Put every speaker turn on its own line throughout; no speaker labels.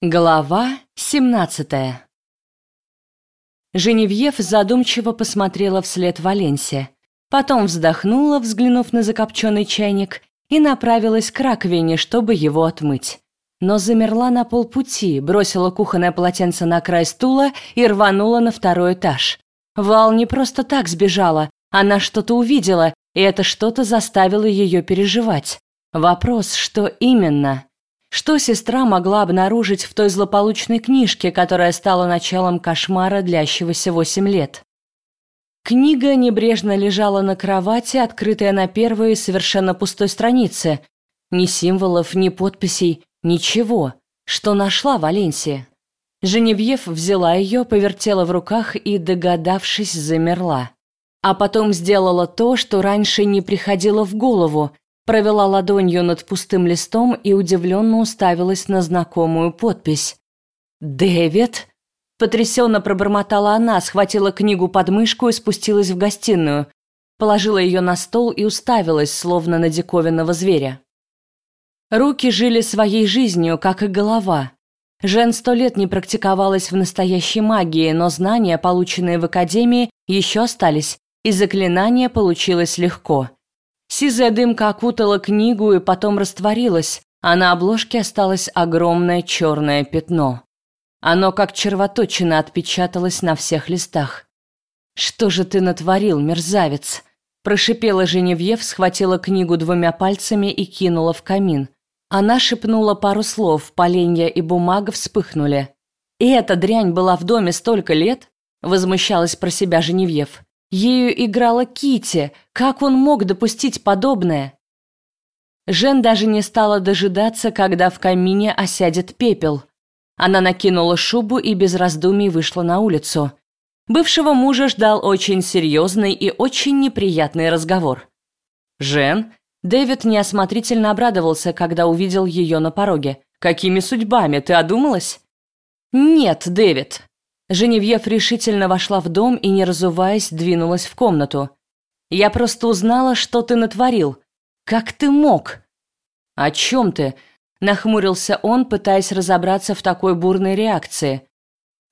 Глава 17 Женевьев задумчиво посмотрела вслед Валенсе, потом вздохнула, взглянув на закопченный чайник, и направилась к раковине, чтобы его отмыть. Но замерла на полпути, бросила кухонное полотенце на край стула и рванула на второй этаж. Вал не просто так сбежала, она что-то увидела, и это что-то заставило ее переживать. Вопрос, что именно – что сестра могла обнаружить в той злополучной книжке, которая стала началом кошмара, длящегося восемь лет? Книга небрежно лежала на кровати, открытая на первой совершенно пустой странице. Ни символов, ни подписей, ничего. Что нашла Валенсия? Женевьев взяла ее, повертела в руках и, догадавшись, замерла. А потом сделала то, что раньше не приходило в голову, провела ладонью над пустым листом и удивленно уставилась на знакомую подпись. «Дэвид?» Потрясенно пробормотала она, схватила книгу под мышку и спустилась в гостиную. Положила ее на стол и уставилась, словно на диковинного зверя. Руки жили своей жизнью, как и голова. Жен сто лет не практиковалась в настоящей магии, но знания, полученные в академии, еще остались, и заклинание получилось легко. Сизая дымка окутала книгу и потом растворилась, а на обложке осталось огромное черное пятно. Оно как червоточина отпечаталось на всех листах. «Что же ты натворил, мерзавец?» Прошипела Женевьев, схватила книгу двумя пальцами и кинула в камин. Она шепнула пару слов, поленья и бумага вспыхнули. «И эта дрянь была в доме столько лет?» Возмущалась про себя Женевьев. Ею играла Кити. Как он мог допустить подобное? Жен даже не стала дожидаться, когда в камине осядет пепел. Она накинула шубу и без раздумий вышла на улицу. Бывшего мужа ждал очень серьезный и очень неприятный разговор. Жен, Дэвид неосмотрительно обрадовался, когда увидел ее на пороге. Какими судьбами ты одумалась? Нет, Дэвид, Женевьев решительно вошла в дом и, не разуваясь, двинулась в комнату. «Я просто узнала, что ты натворил. Как ты мог?» «О чем ты?» – нахмурился он, пытаясь разобраться в такой бурной реакции.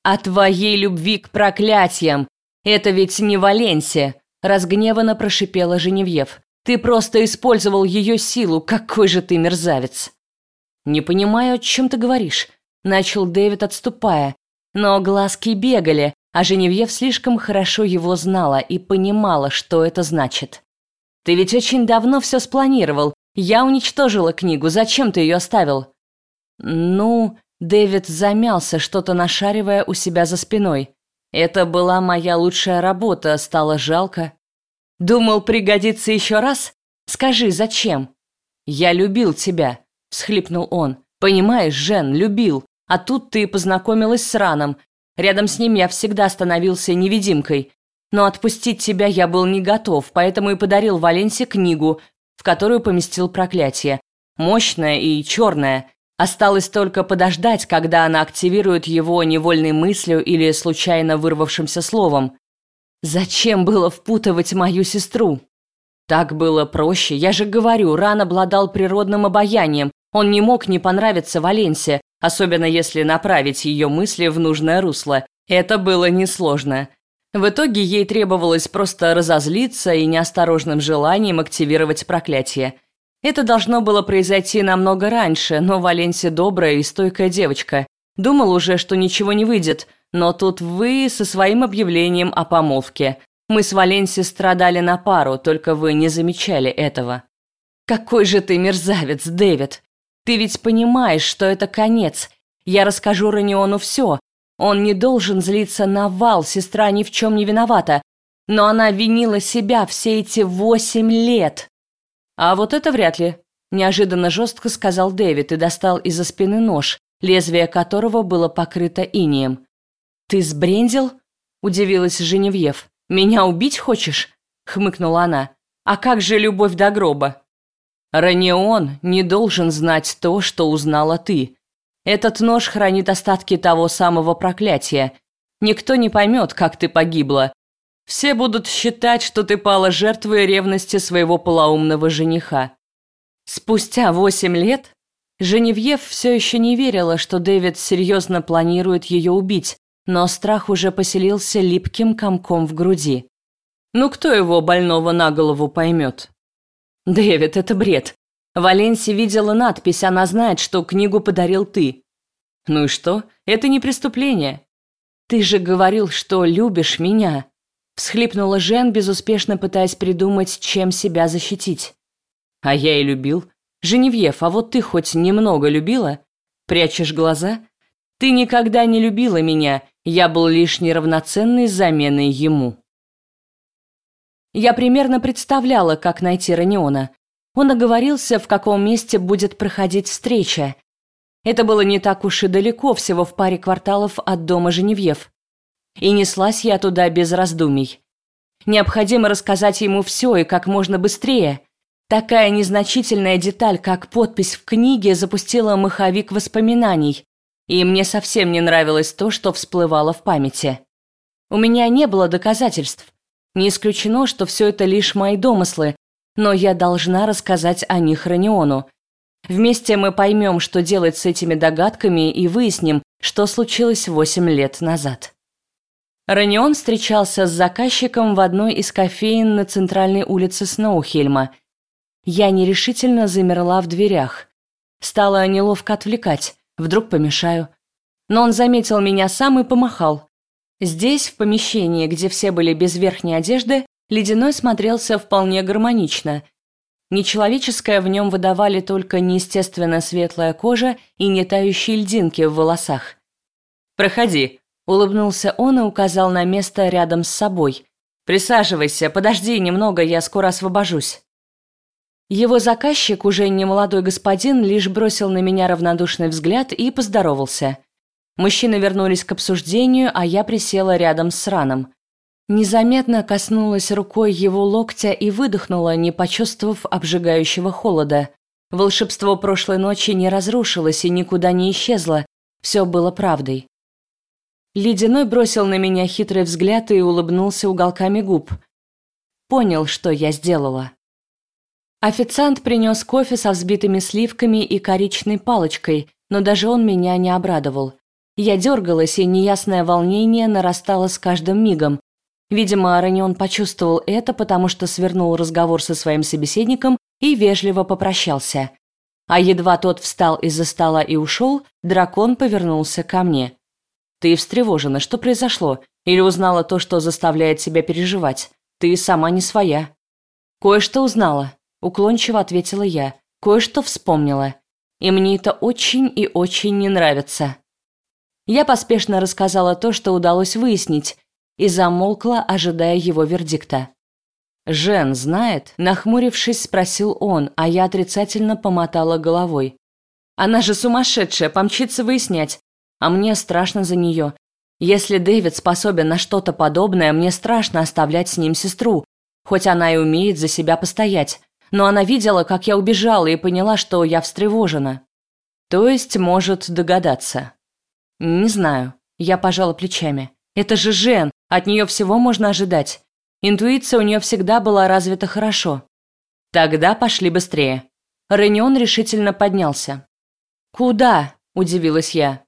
«О твоей любви к проклятиям! Это ведь не Валенсия!» – разгневанно прошипела Женевьев. «Ты просто использовал ее силу, какой же ты мерзавец!» «Не понимаю, о чем ты говоришь», – начал Дэвид, отступая. Но глазки бегали, а Женевьев слишком хорошо его знала и понимала, что это значит. «Ты ведь очень давно все спланировал. Я уничтожила книгу. Зачем ты ее оставил?» «Ну...» Дэвид замялся, что-то нашаривая у себя за спиной. «Это была моя лучшая работа, стало жалко». «Думал, пригодится еще раз? Скажи, зачем?» «Я любил тебя», — всхлипнул он. «Понимаешь, Жен, любил. А тут ты познакомилась с Раном. Рядом с ним я всегда становился невидимкой. Но отпустить тебя я был не готов, поэтому и подарил Валенсе книгу, в которую поместил проклятие. Мощное и черное. Осталось только подождать, когда она активирует его невольной мыслью или случайно вырвавшимся словом. Зачем было впутывать мою сестру? Так было проще. Я же говорю, Ран обладал природным обаянием. Он не мог не понравиться Валенсе, особенно если направить ее мысли в нужное русло. Это было несложно. В итоге ей требовалось просто разозлиться и неосторожным желанием активировать проклятие. Это должно было произойти намного раньше, но Валенсия добрая и стойкая девочка. Думал уже, что ничего не выйдет, но тут вы со своим объявлением о помолвке. Мы с Валенсией страдали на пару, только вы не замечали этого. Какой же ты мерзавец, Дэвид. Ты ведь понимаешь, что это конец. Я расскажу Раниону все. Он не должен злиться на Вал, сестра ни в чем не виновата. Но она винила себя все эти восемь лет. А вот это вряд ли. Неожиданно жестко сказал Дэвид и достал из-за спины нож, лезвие которого было покрыто инием. «Ты сбрендил?» – удивилась Женевьев. «Меня убить хочешь?» – хмыкнула она. «А как же любовь до гроба?» Ранион не должен знать то, что узнала ты. Этот нож хранит остатки того самого проклятия. Никто не поймет, как ты погибла. Все будут считать, что ты пала жертвой ревности своего полоумного жениха. Спустя восемь лет? Женевьев все еще не верила, что Дэвид серьезно планирует ее убить, но страх уже поселился липким комком в груди. Ну кто его больного на голову поймет? Дэвид, это бред. Валенси видела надпись, она знает, что книгу подарил ты. Ну и что? Это не преступление. Ты же говорил, что любишь меня. Всхлипнула Жен, безуспешно пытаясь придумать, чем себя защитить. А я и любил. Женевьев, а вот ты хоть немного любила? Прячешь глаза? Ты никогда не любила меня, я был лишь неравноценной заменой ему. Я примерно представляла, как найти Раниона. Он оговорился, в каком месте будет проходить встреча. Это было не так уж и далеко, всего в паре кварталов от дома Женевьев. И неслась я туда без раздумий. Необходимо рассказать ему все и как можно быстрее. Такая незначительная деталь, как подпись в книге, запустила маховик воспоминаний, и мне совсем не нравилось то, что всплывало в памяти. У меня не было доказательств. Не исключено, что все это лишь мои домыслы, но я должна рассказать о них Раниону. Вместе мы поймем, что делать с этими догадками и выясним, что случилось восемь лет назад. Ранион встречался с заказчиком в одной из кофеин на центральной улице Сноухельма. Я нерешительно замерла в дверях. Стало неловко отвлекать, вдруг помешаю. Но он заметил меня сам и помахал. Здесь, в помещении, где все были без верхней одежды, Ледяной смотрелся вполне гармонично. Нечеловеческое в нем выдавали только неестественно светлая кожа и не тающие льдинки в волосах. «Проходи», — улыбнулся он и указал на место рядом с собой. «Присаживайся, подожди немного, я скоро освобожусь». Его заказчик, уже не молодой господин, лишь бросил на меня равнодушный взгляд и поздоровался. Мужчины вернулись к обсуждению, а я присела рядом с Раном. Незаметно коснулась рукой его локтя и выдохнула, не почувствовав обжигающего холода. Волшебство прошлой ночи не разрушилось и никуда не исчезло. Все было правдой. Ледяной бросил на меня хитрый взгляд и улыбнулся уголками губ. Понял, что я сделала. Официант принес кофе со взбитыми сливками и коричной палочкой, но даже он меня не обрадовал. Я дергалась, и неясное волнение нарастало с каждым мигом. Видимо, Аронион почувствовал это, потому что свернул разговор со своим собеседником и вежливо попрощался. А едва тот встал из-за стола и ушел, дракон повернулся ко мне. «Ты встревожена, что произошло? Или узнала то, что заставляет себя переживать? Ты сама не своя». «Кое-что узнала», — уклончиво ответила я. «Кое-что вспомнила. И мне это очень и очень не нравится». Я поспешно рассказала то, что удалось выяснить, и замолкла, ожидая его вердикта. «Жен знает?» – нахмурившись, спросил он, а я отрицательно помотала головой. «Она же сумасшедшая, помчится выяснять. А мне страшно за нее. Если Дэвид способен на что-то подобное, мне страшно оставлять с ним сестру, хоть она и умеет за себя постоять. Но она видела, как я убежала, и поняла, что я встревожена. То есть может догадаться. Не знаю. Я пожала плечами. Это же Жен, от нее всего можно ожидать. Интуиция у нее всегда была развита хорошо. Тогда пошли быстрее. Ренион решительно поднялся. «Куда?» – удивилась я.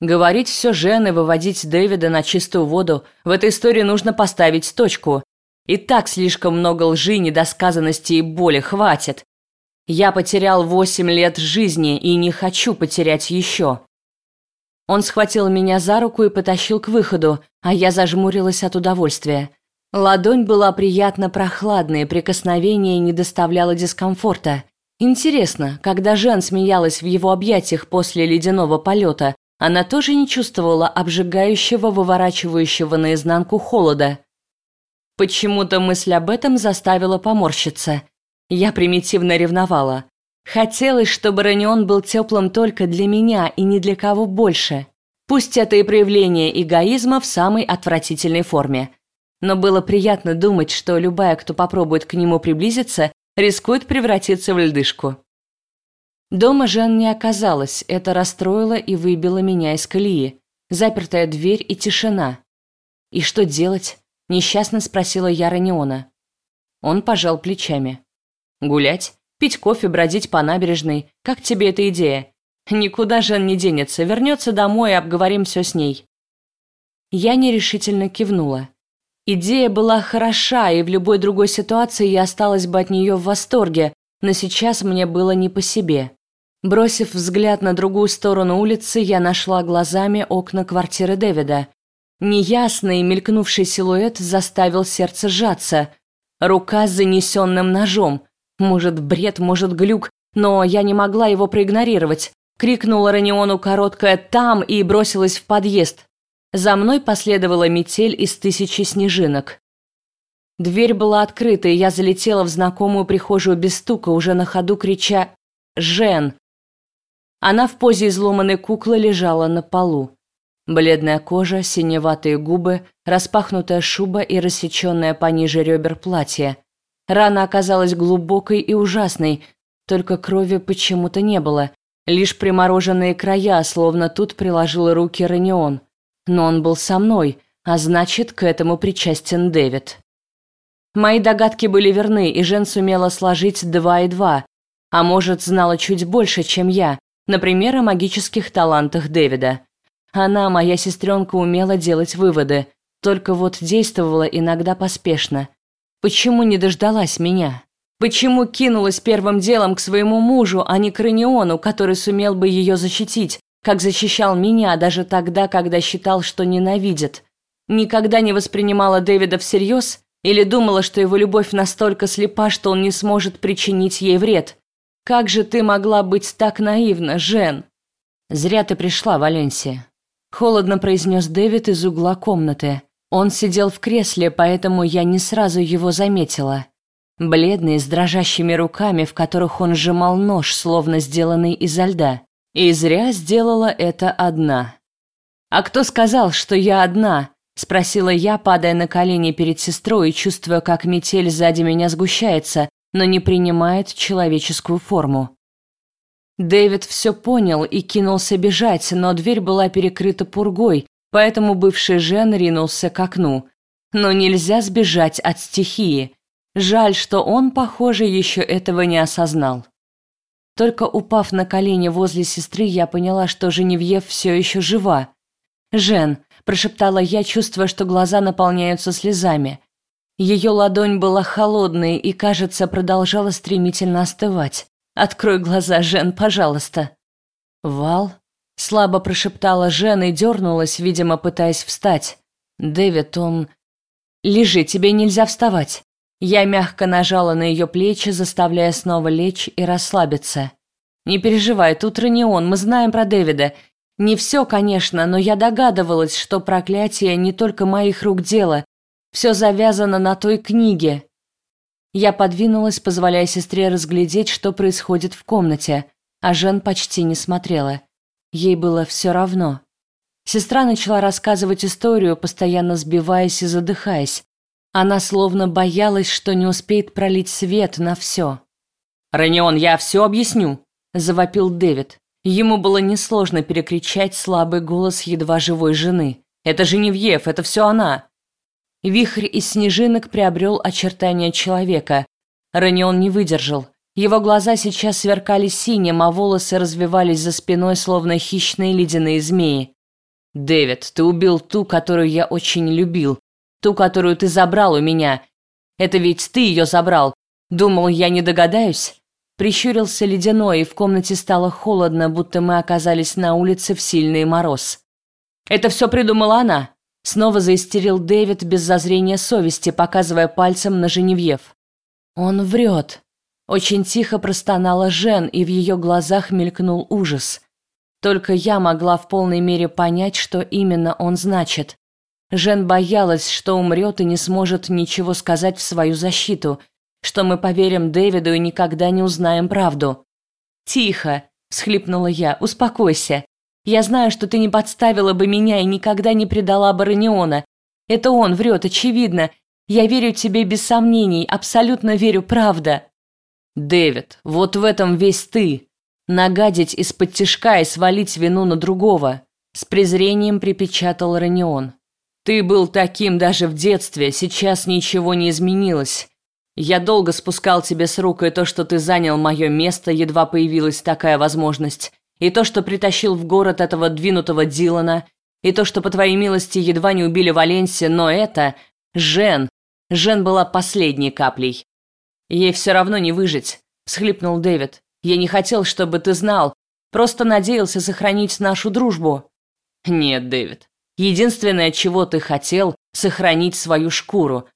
Говорить все Жен и выводить Дэвида на чистую воду. В этой истории нужно поставить точку. И так слишком много лжи, недосказанности и боли хватит. Я потерял восемь лет жизни и не хочу потерять еще. Он схватил меня за руку и потащил к выходу, а я зажмурилась от удовольствия. Ладонь была приятно прохладной, прикосновение не доставляло дискомфорта. Интересно, когда Жен смеялась в его объятиях после ледяного полета, она тоже не чувствовала обжигающего, выворачивающего наизнанку холода. Почему-то мысль об этом заставила поморщиться. Я примитивно ревновала. Хотелось, чтобы Ранион был теплым только для меня и ни для кого больше. Пусть это и проявление эгоизма в самой отвратительной форме. Но было приятно думать, что любая, кто попробует к нему приблизиться, рискует превратиться в льдышку. Дома Жен не оказалось, это расстроило и выбило меня из колеи. Запертая дверь и тишина. «И что делать?» – несчастно спросила я Раниона. Он пожал плечами. «Гулять? Пить кофе, бродить по набережной. Как тебе эта идея? Никуда Жен не денется, вернется домой и обговорим все с ней. Я нерешительно кивнула. Идея была хороша, и в любой другой ситуации я осталась бы от нее в восторге, но сейчас мне было не по себе. Бросив взгляд на другую сторону улицы, я нашла глазами окна квартиры Дэвида. Неясный мелькнувший силуэт заставил сердце сжаться. Рука с занесенным ножом. Может, бред, может, глюк, но я не могла его проигнорировать. Крикнула Раниону короткое «там» и бросилась в подъезд. За мной последовала метель из тысячи снежинок. Дверь была открыта, и я залетела в знакомую прихожую без стука, уже на ходу крича «Жен!». Она в позе изломанной куклы лежала на полу. Бледная кожа, синеватые губы, распахнутая шуба и рассеченное пониже ребер платье. Рана оказалась глубокой и ужасной, только крови почему-то не было, лишь примороженные края, словно тут приложил руки Ранион. Но он был со мной, а значит, к этому причастен Дэвид. Мои догадки были верны, и Жен сумела сложить два и два, а может, знала чуть больше, чем я, например, о магических талантах Дэвида. Она, моя сестренка, умела делать выводы, только вот действовала иногда поспешно. Почему не дождалась меня? Почему кинулась первым делом к своему мужу, а не к Раниону, который сумел бы ее защитить, как защищал меня даже тогда, когда считал, что ненавидит? Никогда не воспринимала Дэвида всерьез или думала, что его любовь настолько слепа, что он не сможет причинить ей вред? Как же ты могла быть так наивна, Жен? Зря ты пришла, Валенсия. Холодно произнес Дэвид из угла комнаты. Он сидел в кресле, поэтому я не сразу его заметила. Бледный, с дрожащими руками, в которых он сжимал нож, словно сделанный изо льда. И зря сделала это одна. «А кто сказал, что я одна?» – спросила я, падая на колени перед сестрой чувствуя, как метель сзади меня сгущается, но не принимает человеческую форму. Дэвид все понял и кинулся бежать, но дверь была перекрыта пургой, поэтому бывший Жен ринулся к окну. Но нельзя сбежать от стихии. Жаль, что он, похоже, еще этого не осознал. Только упав на колени возле сестры, я поняла, что Женевьев все еще жива. «Жен», – прошептала я, чувствуя, что глаза наполняются слезами. Ее ладонь была холодной и, кажется, продолжала стремительно остывать. Открой глаза, Жен, пожалуйста. Вал слабо прошептала Жен и дернулась, видимо, пытаясь встать. Дэвид, он Лежи, тебе нельзя вставать. Я мягко нажала на ее плечи, заставляя снова лечь и расслабиться. Не переживай, тут Ранион, мы знаем про Дэвида. Не все, конечно, но я догадывалась, что проклятие не только моих рук дело. Все завязано на той книге. Я подвинулась, позволяя сестре разглядеть, что происходит в комнате, а Жен почти не смотрела. Ей было все равно. Сестра начала рассказывать историю, постоянно сбиваясь и задыхаясь. Она словно боялась, что не успеет пролить свет на все. «Ранион, я все объясню», – завопил Дэвид. Ему было несложно перекричать слабый голос едва живой жены. «Это Женевьев, это все она!» Вихрь из снежинок приобрел очертания человека. Ранион не выдержал. Его глаза сейчас сверкали синим, а волосы развивались за спиной, словно хищные ледяные змеи. «Дэвид, ты убил ту, которую я очень любил. Ту, которую ты забрал у меня. Это ведь ты ее забрал. Думал, я не догадаюсь?» Прищурился ледяной, и в комнате стало холодно, будто мы оказались на улице в сильный мороз. «Это все придумала она. Снова заистерил Дэвид без зазрения совести, показывая пальцем на Женевьев. «Он врет». Очень тихо простонала Жен, и в ее глазах мелькнул ужас. Только я могла в полной мере понять, что именно он значит. Жен боялась, что умрет и не сможет ничего сказать в свою защиту, что мы поверим Дэвиду и никогда не узнаем правду. «Тихо!» – всхлипнула я. «Успокойся. Я знаю, что ты не подставила бы меня и никогда не предала Барониона. Это он врет, очевидно. Я верю тебе без сомнений, абсолютно верю, правда. Дэвид, вот в этом весь ты. Нагадить из-под тишка и свалить вину на другого. С презрением припечатал Ранион. Ты был таким даже в детстве, сейчас ничего не изменилось. Я долго спускал тебе с рук, и то, что ты занял мое место, едва появилась такая возможность. И то, что притащил в город этого двинутого Дилана, и то, что, по твоей милости, едва не убили Валенсия, но это... Жен. Жен была последней каплей. Ей все равно не выжить, всхлипнул Дэвид. Я не хотел, чтобы ты знал. Просто надеялся сохранить нашу дружбу. Нет, Дэвид. Единственное, чего ты хотел, сохранить свою шкуру.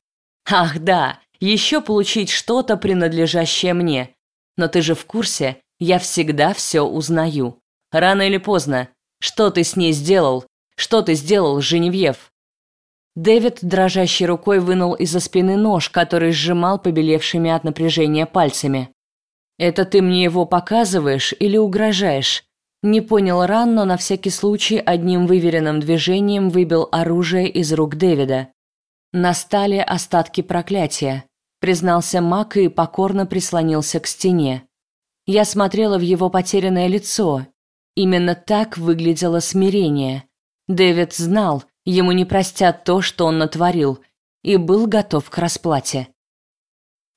Ах, да, еще получить что-то, принадлежащее мне. Но ты же в курсе, я всегда все узнаю. Рано или поздно. Что ты с ней сделал? Что ты сделал, Женевьев? Дэвид дрожащей рукой вынул из-за спины нож, который сжимал побелевшими от напряжения пальцами. «Это ты мне его показываешь или угрожаешь?» Не понял Ран, но на всякий случай одним выверенным движением выбил оружие из рук Дэвида. Настали остатки проклятия, признался Мак и покорно прислонился к стене. Я смотрела в его потерянное лицо. Именно так выглядело смирение. Дэвид знал, ему не простят то, что он натворил, и был готов к расплате.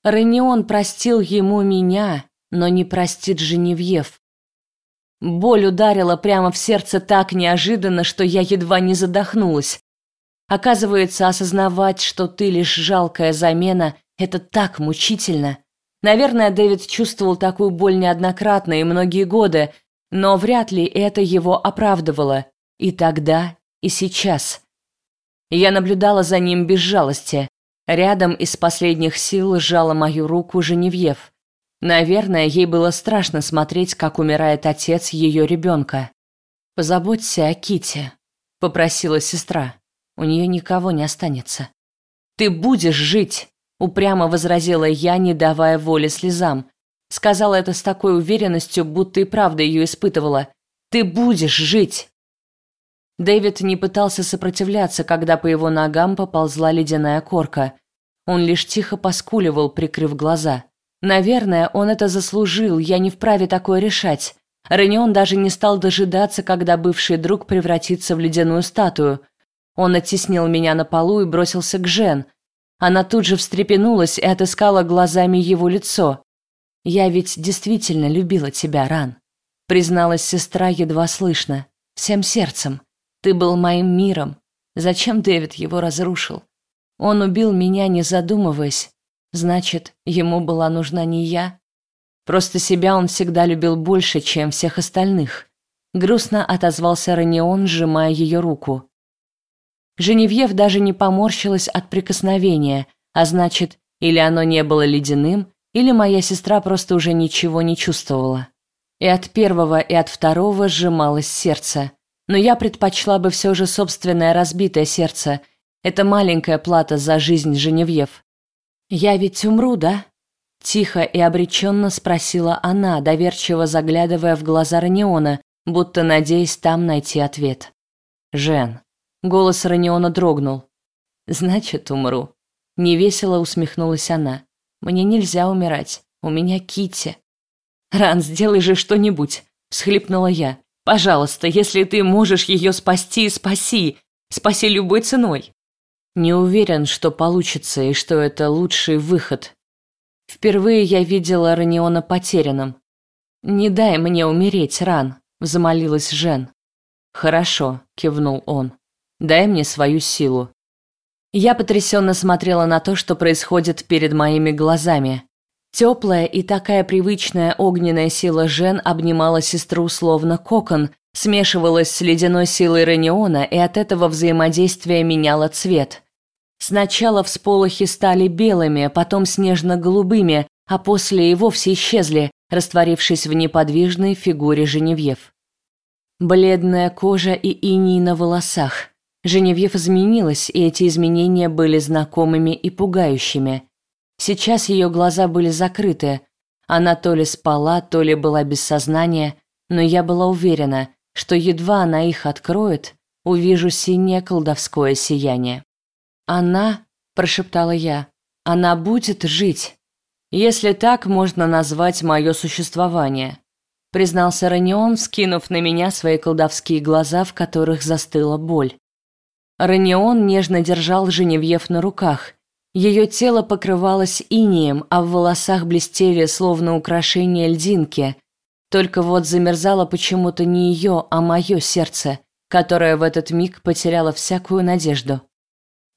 Ренион простил ему меня, но не простит Женевьев. Боль ударила прямо в сердце так неожиданно, что я едва не задохнулась. Оказывается, осознавать, что ты лишь жалкая замена, это так мучительно. Наверное, Дэвид чувствовал такую боль неоднократно и многие годы, но вряд ли это его оправдывало. И тогда, и сейчас. Я наблюдала за ним без жалости. Рядом из последних сил сжала мою руку Женевьев. Наверное, ей было страшно смотреть, как умирает отец ее ребенка. «Позаботься о Ките, попросила сестра. «У нее никого не останется». «Ты будешь жить!» – упрямо возразила я, не давая воли слезам. Сказала это с такой уверенностью, будто и правда ее испытывала. «Ты будешь жить!» Дэвид не пытался сопротивляться, когда по его ногам поползла ледяная корка. Он лишь тихо поскуливал, прикрыв глаза. Наверное, он это заслужил, я не вправе такое решать. Ренион даже не стал дожидаться, когда бывший друг превратится в ледяную статую. Он оттеснил меня на полу и бросился к Жен. Она тут же встрепенулась и отыскала глазами его лицо. «Я ведь действительно любила тебя, Ран», — призналась сестра едва слышно, всем сердцем. «Ты был моим миром. Зачем Дэвид его разрушил? Он убил меня, не задумываясь, Значит, ему была нужна не я. Просто себя он всегда любил больше, чем всех остальных. Грустно отозвался Ранион, сжимая ее руку. Женевьев даже не поморщилась от прикосновения, а значит, или оно не было ледяным, или моя сестра просто уже ничего не чувствовала. И от первого, и от второго сжималось сердце. Но я предпочла бы все же собственное разбитое сердце. Это маленькая плата за жизнь Женевьев. «Я ведь умру, да?» Тихо и обреченно спросила она, доверчиво заглядывая в глаза Раниона, будто надеясь там найти ответ. «Жен». Голос Раниона дрогнул. «Значит, умру». Невесело усмехнулась она. «Мне нельзя умирать. У меня Кити. «Ран, сделай же что-нибудь», — всхлипнула я. «Пожалуйста, если ты можешь ее спасти, спаси. Спаси любой ценой». Не уверен, что получится и что это лучший выход. Впервые я видела Раниона потерянным. «Не дай мне умереть, Ран», — взмолилась Жен. «Хорошо», — кивнул он. «Дай мне свою силу». Я потрясенно смотрела на то, что происходит перед моими глазами. Теплая и такая привычная огненная сила Жен обнимала сестру словно кокон, смешивалась с ледяной силой Раниона и от этого взаимодействия меняла цвет. Сначала всполохи стали белыми, потом снежно-голубыми, а после и вовсе исчезли, растворившись в неподвижной фигуре Женевьев. Бледная кожа и иней на волосах. Женевьев изменилась, и эти изменения были знакомыми и пугающими. Сейчас ее глаза были закрыты. Она то ли спала, то ли была без сознания, но я была уверена, что едва она их откроет, увижу синее колдовское сияние. «Она», – прошептала я, – «она будет жить, если так можно назвать мое существование», – признался Ранион, скинув на меня свои колдовские глаза, в которых застыла боль. Ранион нежно держал Женевьев на руках. Ее тело покрывалось инеем, а в волосах блестели, словно украшения льдинки. Только вот замерзало почему-то не ее, а мое сердце, которое в этот миг потеряло всякую надежду.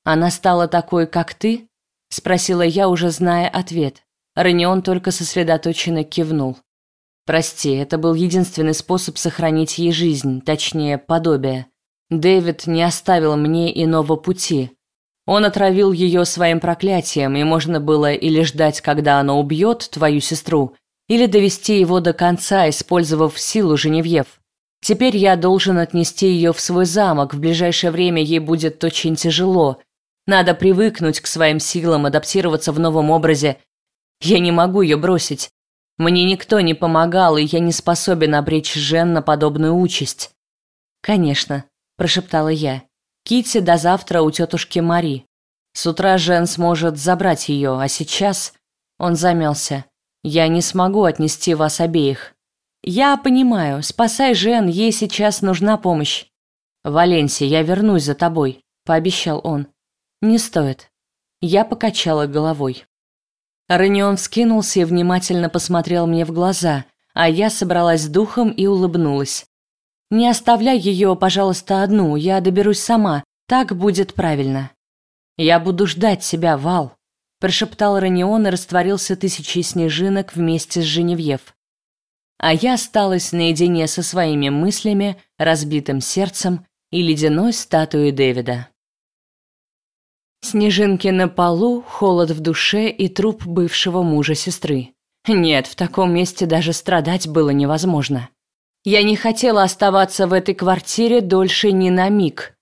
«Она стала такой, как ты?» – спросила я, уже зная ответ. Ранион только сосредоточенно кивнул. «Прости, это был единственный способ сохранить ей жизнь, точнее, подобие. Дэвид не оставил мне иного пути. Он отравил ее своим проклятием, и можно было или ждать, когда она убьет твою сестру, или довести его до конца, использовав силу Женевьев. Теперь я должен отнести ее в свой замок, в ближайшее время ей будет очень тяжело. Надо привыкнуть к своим силам, адаптироваться в новом образе. Я не могу ее бросить. Мне никто не помогал, и я не способен обречь Жен на подобную участь. «Конечно», – прошептала я. Кити до завтра у тетушки Мари. С утра Жен сможет забрать ее, а сейчас...» Он замялся. Я не смогу отнести вас обеих. Я понимаю, спасай Жен, ей сейчас нужна помощь. Валенсия, я вернусь за тобой, пообещал он. Не стоит. Я покачала головой. Ранион вскинулся и внимательно посмотрел мне в глаза, а я собралась с духом и улыбнулась. Не оставляй ее, пожалуйста, одну, я доберусь сама. Так будет правильно. Я буду ждать тебя, Вал прошептал Ранион и растворился тысячей снежинок вместе с Женевьев. А я осталась наедине со своими мыслями, разбитым сердцем и ледяной статуей Дэвида. Снежинки на полу, холод в душе и труп бывшего мужа сестры. Нет, в таком месте даже страдать было невозможно. Я не хотела оставаться в этой квартире дольше ни на миг.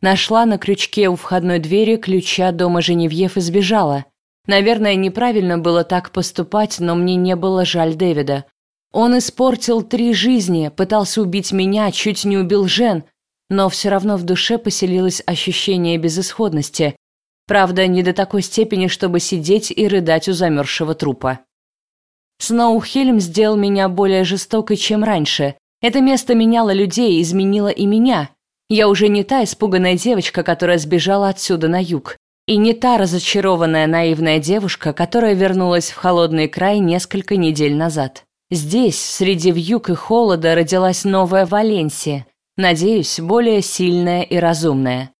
Нашла на крючке у входной двери ключа дома Женевьев и сбежала, Наверное, неправильно было так поступать, но мне не было жаль Дэвида. Он испортил три жизни, пытался убить меня, чуть не убил Жен, но все равно в душе поселилось ощущение безысходности. Правда, не до такой степени, чтобы сидеть и рыдать у замерзшего трупа. Сноухельм сделал меня более жестокой, чем раньше. Это место меняло людей, изменило и меня. Я уже не та испуганная девочка, которая сбежала отсюда на юг. И не та разочарованная наивная девушка, которая вернулась в холодный край несколько недель назад. Здесь, среди вьюг и холода, родилась новая Валенсия, надеюсь, более сильная и разумная.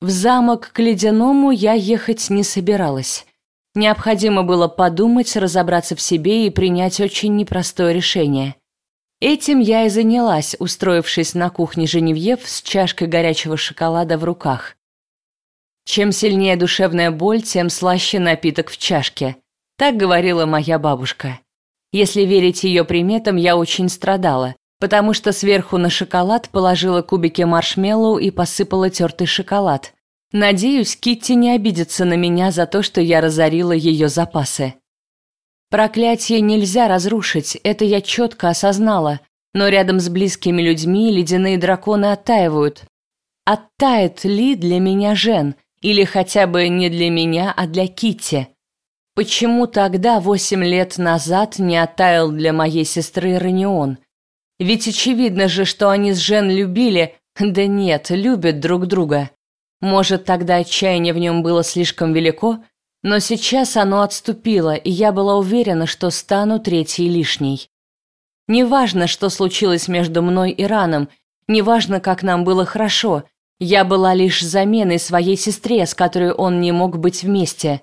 В замок к Ледяному я ехать не собиралась. Необходимо было подумать, разобраться в себе и принять очень непростое решение. Этим я и занялась, устроившись на кухне Женевьев с чашкой горячего шоколада в руках. Чем сильнее душевная боль, тем слаще напиток в чашке. Так говорила моя бабушка. Если верить ее приметам, я очень страдала, потому что сверху на шоколад положила кубики маршмеллоу и посыпала тертый шоколад. Надеюсь, Китти не обидится на меня за то, что я разорила ее запасы. Проклятие нельзя разрушить, это я четко осознала, но рядом с близкими людьми ледяные драконы оттаивают. Оттает ли для меня Жен, или хотя бы не для меня, а для Кити. Почему тогда, восемь лет назад, не оттаял для моей сестры Ранион? Ведь очевидно же, что они с Жен любили, да нет, любят друг друга. Может, тогда отчаяние в нем было слишком велико, но сейчас оно отступило, и я была уверена, что стану третьей лишней. Неважно, что случилось между мной и Раном, неважно, как нам было хорошо, я была лишь заменой своей сестре, с которой он не мог быть вместе.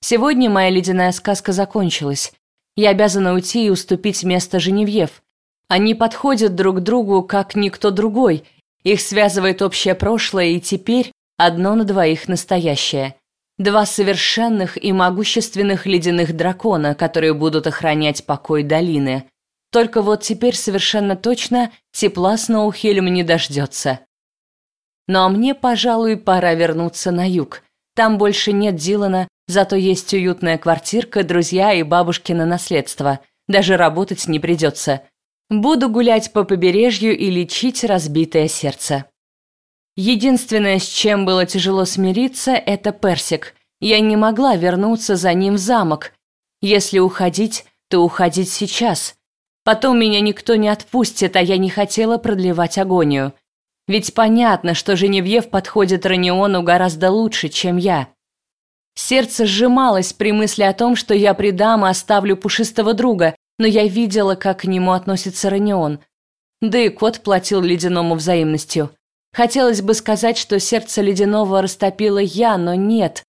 Сегодня моя ледяная сказка закончилась. Я обязана уйти и уступить место Женевьев. Они подходят друг другу, как никто другой. Их связывает общее прошлое, и теперь одно на двоих настоящее. Два совершенных и могущественных ледяных дракона, которые будут охранять покой долины. Только вот теперь совершенно точно тепла Сноухельм не дождется. Ну а мне, пожалуй, пора вернуться на юг. Там больше нет Дилана, зато есть уютная квартирка, друзья и бабушкино наследство. Даже работать не придется. Буду гулять по побережью и лечить разбитое сердце. Единственное, с чем было тяжело смириться, это Персик. Я не могла вернуться за ним в замок. Если уходить, то уходить сейчас. Потом меня никто не отпустит, а я не хотела продлевать агонию. Ведь понятно, что Женевьев подходит Раниону гораздо лучше, чем я. Сердце сжималось при мысли о том, что я предам и оставлю пушистого друга, но я видела, как к нему относится Ранион. Да и кот платил ледяному взаимностью. Хотелось бы сказать, что сердце ледяного растопила я, но нет.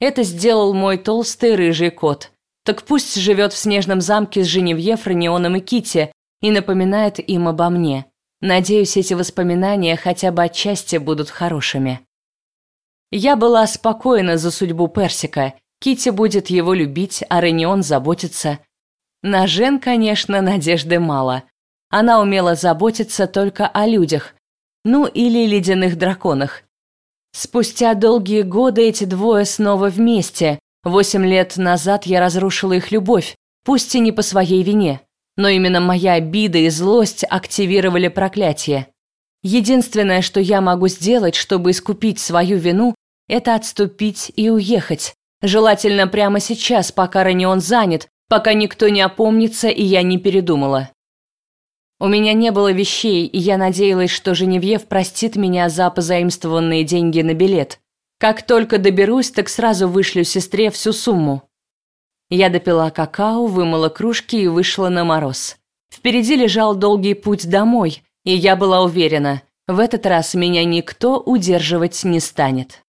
Это сделал мой толстый рыжий кот. Так пусть живет в снежном замке с Женевьев, Ранионом и Кити и напоминает им обо мне. Надеюсь, эти воспоминания хотя бы отчасти будут хорошими. Я была спокойна за судьбу Персика. Кити будет его любить, а Ренион заботиться. На Жен, конечно, надежды мало. Она умела заботиться только о людях, ну или ледяных драконах. Спустя долгие годы эти двое снова вместе. Восемь лет назад я разрушила их любовь, пусть и не по своей вине. Но именно моя обида и злость активировали проклятие. Единственное, что я могу сделать, чтобы искупить свою вину, это отступить и уехать. Желательно прямо сейчас, пока Ранион занят, пока никто не опомнится и я не передумала. У меня не было вещей, и я надеялась, что Женевьев простит меня за позаимствованные деньги на билет. Как только доберусь, так сразу вышлю сестре всю сумму. Я допила какао, вымыла кружки и вышла на мороз. Впереди лежал долгий путь домой, и я была уверена, в этот раз меня никто удерживать не станет.